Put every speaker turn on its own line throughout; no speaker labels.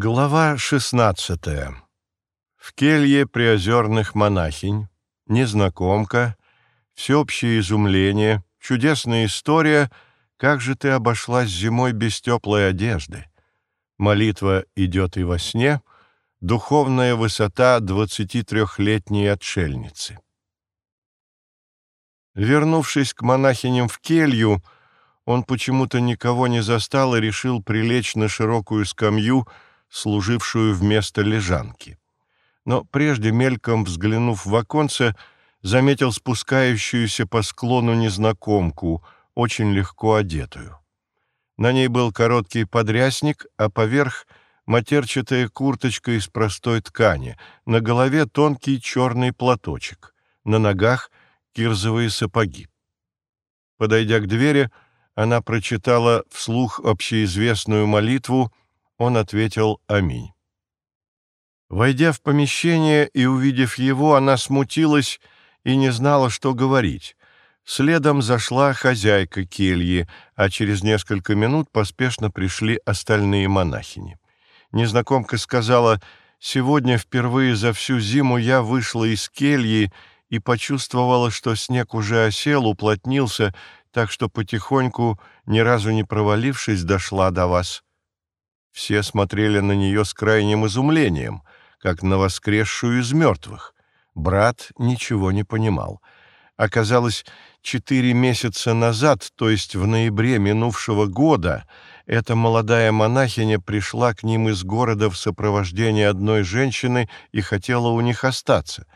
Глава 16. В келье приозерных монахинь, незнакомка, всеобщее изумление, чудесная история, как же ты обошлась зимой без теплой одежды. Молитва идет и во сне, духовная высота 23-летней отшельницы. Вернувшись к монахиням в келью, он почему-то никого не застал и решил прилечь на широкую скамью, служившую вместо лежанки. Но прежде, мельком взглянув в оконце, заметил спускающуюся по склону незнакомку, очень легко одетую. На ней был короткий подрясник, а поверх — матерчатая курточка из простой ткани, на голове тонкий черный платочек, на ногах — кирзовые сапоги. Подойдя к двери, она прочитала вслух общеизвестную молитву — он ответил «Аминь». Войдя в помещение и увидев его, она смутилась и не знала, что говорить. Следом зашла хозяйка кельи, а через несколько минут поспешно пришли остальные монахини. Незнакомка сказала, «Сегодня впервые за всю зиму я вышла из кельи и почувствовала, что снег уже осел, уплотнился, так что потихоньку, ни разу не провалившись, дошла до вас». Все смотрели на нее с крайним изумлением, как на воскресшую из мертвых. Брат ничего не понимал. Оказалось, четыре месяца назад, то есть в ноябре минувшего года, эта молодая монахиня пришла к ним из города в сопровождении одной женщины и хотела у них остаться.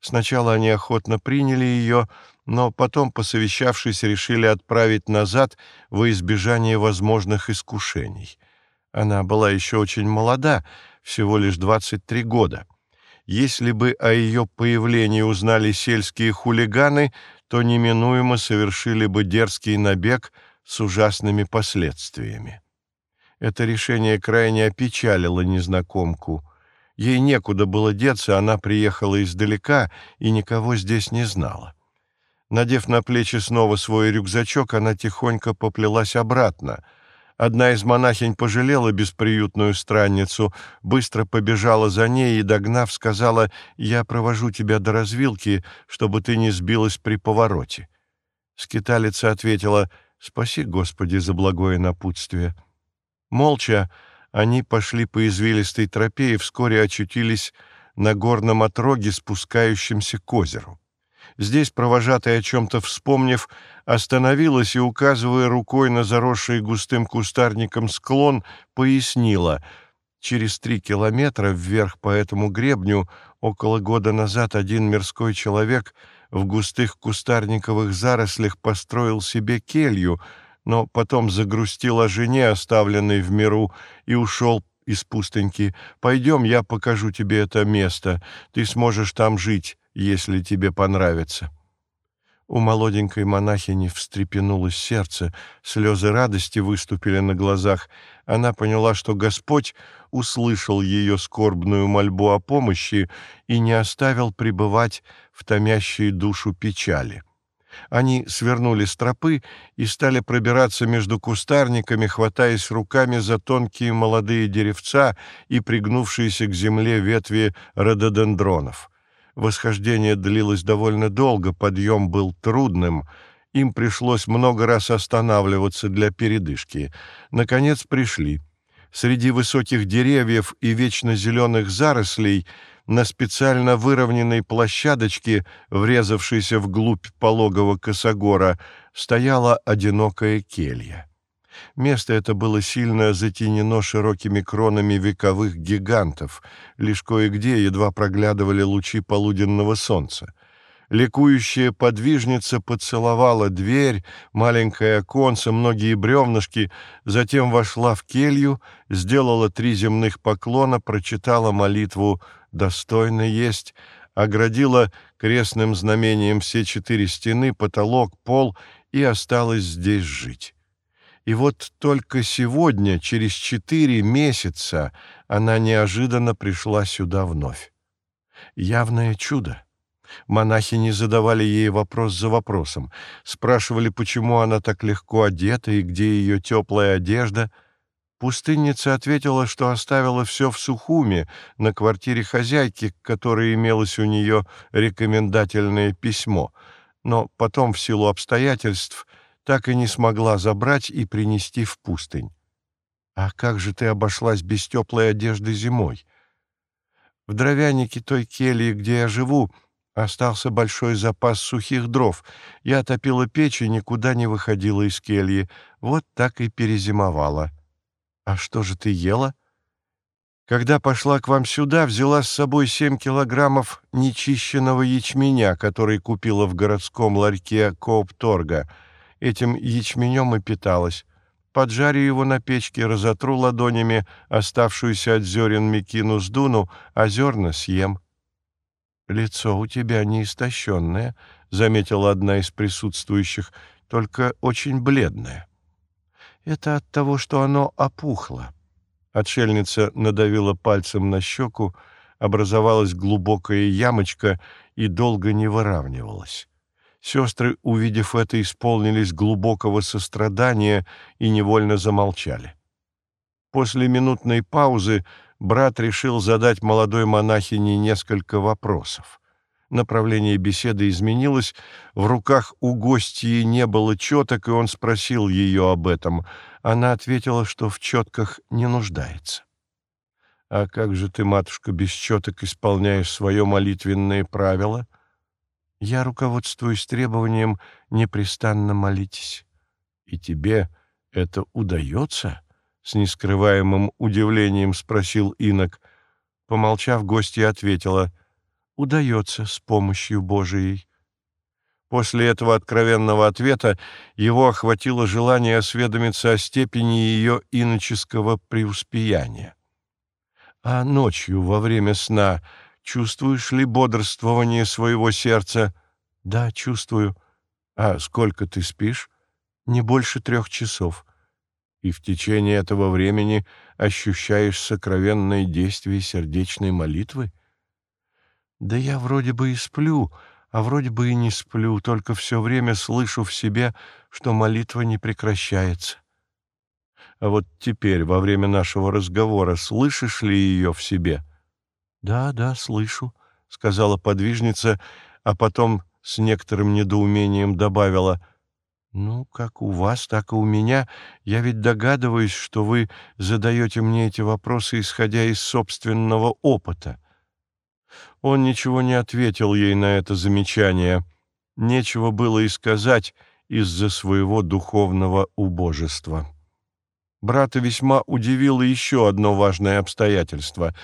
Сначала они охотно приняли ее, но потом, посовещавшись, решили отправить назад во избежание возможных искушений. Она была еще очень молода, всего лишь 23 года. Если бы о ее появлении узнали сельские хулиганы, то неминуемо совершили бы дерзкий набег с ужасными последствиями. Это решение крайне опечалило незнакомку. Ей некуда было деться, она приехала издалека и никого здесь не знала. Надев на плечи снова свой рюкзачок, она тихонько поплелась обратно — Одна из монахинь пожалела бесприютную странницу, быстро побежала за ней и, догнав, сказала, «Я провожу тебя до развилки, чтобы ты не сбилась при повороте». Скиталица ответила, «Спаси, Господи, за благое напутствие». Молча они пошли по извилистой тропе и вскоре очутились на горном отроге, спускающемся к озеру. Здесь провожатая, о чем-то вспомнив, остановилась и, указывая рукой на заросший густым кустарником склон, пояснила — Через три километра вверх по этому гребню около года назад один мирской человек в густых кустарниковых зарослях построил себе келью, но потом загрустил о жене, оставленной в миру, и ушел из пустыньки. «Пойдем, я покажу тебе это место. Ты сможешь там жить если тебе понравится». У молоденькой монахини встрепенулось сердце, слезы радости выступили на глазах. Она поняла, что Господь услышал ее скорбную мольбу о помощи и не оставил пребывать в томящей душу печали. Они свернули с тропы и стали пробираться между кустарниками, хватаясь руками за тонкие молодые деревца и пригнувшиеся к земле ветви рододендронов. Восхождение длилось довольно долго, подъем был трудным, им пришлось много раз останавливаться для передышки. Наконец пришли. Среди высоких деревьев и вечно зеленых зарослей на специально выровненной площадочке, врезавшейся вглубь пологого косогора, стояла одинокая келья. Место это было сильно затенено широкими кронами вековых гигантов, лишь кое-где едва проглядывали лучи полуденного солнца. Ликующая подвижница поцеловала дверь, маленькое оконце, многие бревнышки, затем вошла в келью, сделала три земных поклона, прочитала молитву «Достойно есть», оградила крестным знамением все четыре стены, потолок, пол и осталась здесь жить. И вот только сегодня, через четыре месяца, она неожиданно пришла сюда вновь. Явное чудо. Монахи не задавали ей вопрос за вопросом, спрашивали, почему она так легко одета и где ее теплая одежда. Пустынница ответила, что оставила все в Сухуме, на квартире хозяйки, к которой имелось у нее рекомендательное письмо, но потом, в силу обстоятельств, так и не смогла забрать и принести в пустынь. «А как же ты обошлась без теплой одежды зимой?» «В дровянике той кельи, где я живу, остался большой запас сухих дров. Я топила печь и никуда не выходила из кельи. Вот так и перезимовала». «А что же ты ела?» «Когда пошла к вам сюда, взяла с собой семь килограммов нечищенного ячменя, который купила в городском ларьке Коопторга. Этим ячменем и питалась. Поджарю его на печке, разотру ладонями оставшуюся от зерен мекину сдуну, а зерна съем». «Лицо у тебя не истощенное», — заметила одна из присутствующих, — «только очень бледное». Это от того, что оно опухло. Отшельница надавила пальцем на щеку, образовалась глубокая ямочка и долго не выравнивалась. Сестры, увидев это, исполнились глубокого сострадания и невольно замолчали. После минутной паузы брат решил задать молодой монахине несколько вопросов. Направление беседы изменилось, в руках у гостьи не было четок, и он спросил ее об этом. Она ответила, что в четках не нуждается. «А как же ты, матушка, без четок исполняешь свое молитвенное правило?» «Я руководствуюсь требованием «непрестанно молитесь». «И тебе это удается?» — с нескрываемым удивлением спросил инок. Помолчав, гостья ответила — удается с помощью Божией. После этого откровенного ответа его охватило желание осведомиться о степени ее иноческого преуспеяния. «А ночью, во время сна, чувствуешь ли бодрствование своего сердца?» «Да, чувствую». «А сколько ты спишь?» «Не больше трех часов». «И в течение этого времени ощущаешь сокровенное действие сердечной молитвы?» Да я вроде бы и сплю, а вроде бы и не сплю, только все время слышу в себе, что молитва не прекращается. А вот теперь, во время нашего разговора, слышишь ли ее в себе? Да, да, слышу, сказала подвижница, а потом с некоторым недоумением добавила — «Ну, как у вас, так и у меня. Я ведь догадываюсь, что вы задаете мне эти вопросы, исходя из собственного опыта. Он ничего не ответил ей на это замечание. Нечего было и сказать из-за своего духовного убожества. Брата весьма удивило еще одно важное обстоятельство.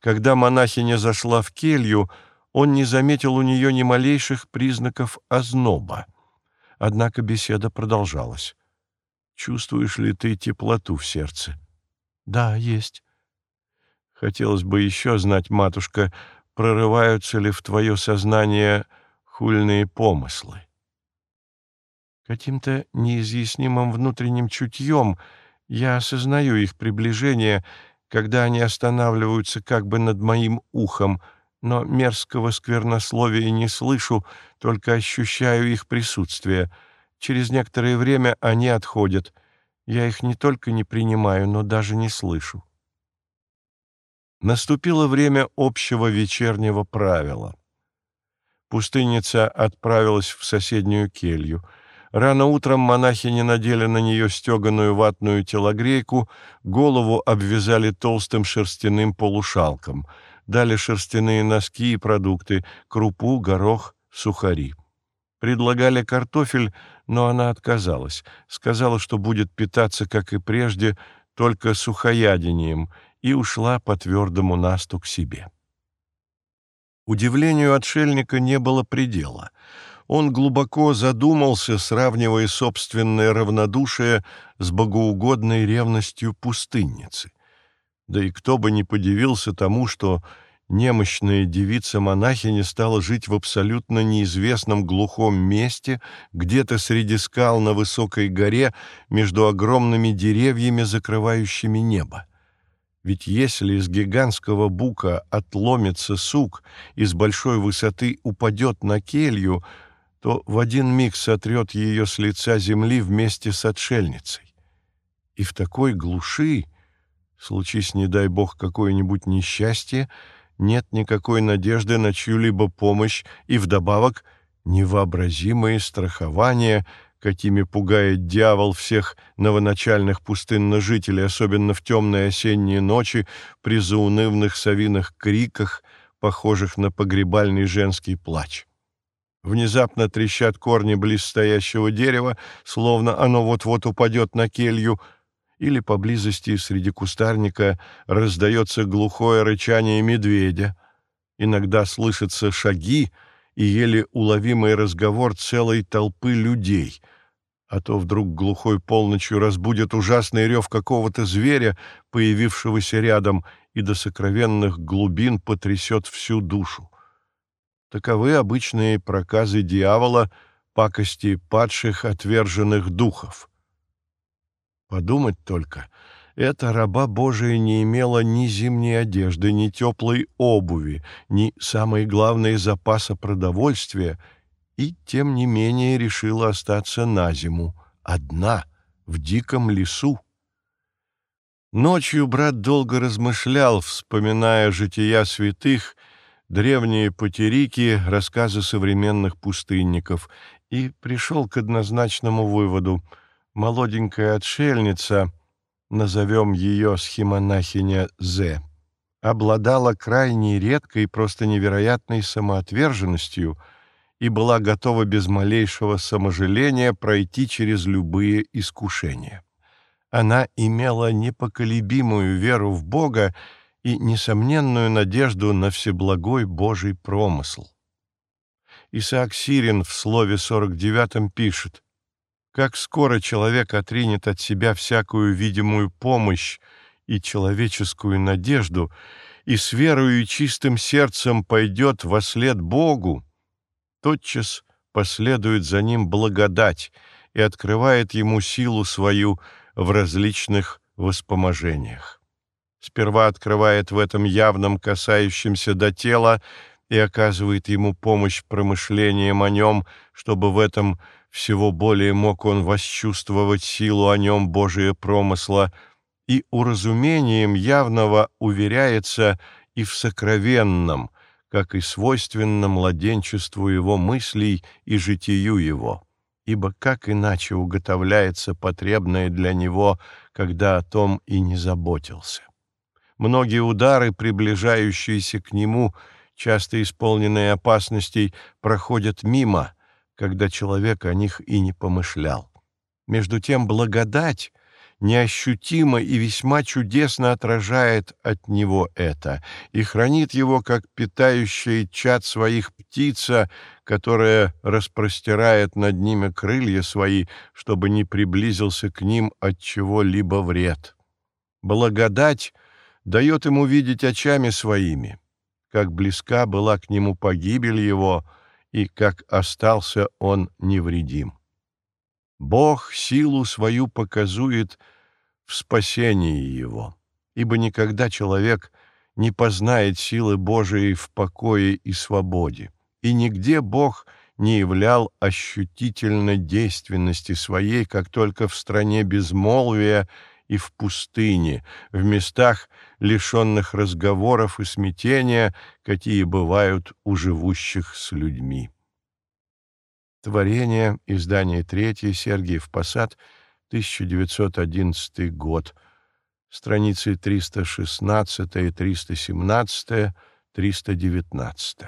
Когда монахиня зашла в келью, он не заметил у нее ни малейших признаков озноба. Однако беседа продолжалась. «Чувствуешь ли ты теплоту в сердце?» «Да, есть». «Хотелось бы еще знать, матушка, прорываются ли в твое сознание хульные помыслы. Каким-то неизъяснимым внутренним чутьем я осознаю их приближение, когда они останавливаются как бы над моим ухом, но мерзкого сквернословия не слышу, только ощущаю их присутствие. Через некоторое время они отходят. Я их не только не принимаю, но даже не слышу. Наступило время общего вечернего правила. Пустынница отправилась в соседнюю келью. Рано утром монахини надели на нее стеганую ватную телогрейку, голову обвязали толстым шерстяным полушалком, дали шерстяные носки и продукты, крупу, горох, сухари. Предлагали картофель, но она отказалась. Сказала, что будет питаться, как и прежде, только сухоядением — и ушла по твердому насту к себе. Удивлению отшельника не было предела. Он глубоко задумался, сравнивая собственное равнодушие с богоугодной ревностью пустынницы. Да и кто бы не подивился тому, что немощная девица-монахиня стала жить в абсолютно неизвестном глухом месте, где-то среди скал на высокой горе между огромными деревьями, закрывающими небо. Ведь если из гигантского бука отломится сук и с большой высоты упадет на келью, то в один миг сотрет ее с лица земли вместе с отшельницей. И в такой глуши Случись, не дай бог, какое-нибудь несчастье, нет никакой надежды на чью-либо помощь и вдобавок невообразимые страхования, какими пугает дьявол всех новоначальных пустынножителей, особенно в темные осенние ночи при заунывных совиных криках, похожих на погребальный женский плач. Внезапно трещат корни близ стоящего дерева, словно оно вот-вот упадет на келью, или поблизости среди кустарника раздается глухое рычание медведя. Иногда слышатся шаги и еле уловимый разговор целой толпы людей, а то вдруг глухой полночью разбудит ужасный рев какого-то зверя, появившегося рядом, и до сокровенных глубин потрясет всю душу. Таковы обычные проказы дьявола, пакости падших отверженных духов. Подумать только, эта раба Божия не имела ни зимней одежды, ни теплой обуви, ни, самое главное, запаса продовольствия, и, тем не менее, решила остаться на зиму, одна, в диком лесу. Ночью брат долго размышлял, вспоминая жития святых, древние потерики, рассказы современных пустынников, и пришел к однозначному выводу — молоденькая отшельница, назовем ее схемонахиня З, обладала крайне редкой, просто невероятной самоотверженностью и была готова без малейшего саможаления пройти через любые искушения. Она имела непоколебимую веру в Бога и несомненную надежду на всеблагой Божий промысл. Исаак Сирин в слове 49 пишет как скоро человек отринет от себя всякую видимую помощь и человеческую надежду, и с верою и чистым сердцем пойдет во след Богу, тотчас последует за ним благодать и открывает ему силу свою в различных воспоможениях. Сперва открывает в этом явном касающемся до тела и оказывает ему помощь промышлением о нем, чтобы в этом всего более мог он восчувствовать силу о нем Божия промысла, и уразумением явного уверяется и в сокровенном, как и свойственно младенчеству его мыслей и житию его, ибо как иначе уготовляется потребное для него, когда о том и не заботился. Многие удары, приближающиеся к нему, часто исполненные опасностей, проходят мимо — когда человек о них и не помышлял. Между тем благодать неощутимо и весьма чудесно отражает от него это и хранит его, как питающая чад своих птица, которая распростирает над ними крылья свои, чтобы не приблизился к ним от чего-либо вред. Благодать дает ему видеть очами своими, как близка была к нему погибель его — и как остался он невредим. Бог силу свою показует в спасении его, ибо никогда человек не познает силы Божией в покое и свободе, и нигде Бог не являл ощутительно действенности своей, как только в стране безмолвия и в пустыне, в местах, лишенных разговоров и смятения, какие бывают у живущих с людьми. Творение, издание третье, Сергиев Посад, 1911 год, страницы 316, 317, 319.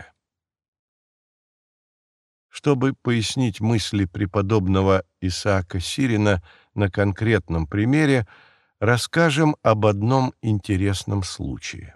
Чтобы пояснить мысли преподобного Исаака Сирина на конкретном примере, расскажем об одном интересном случае.